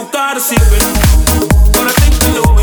educar sirven para gente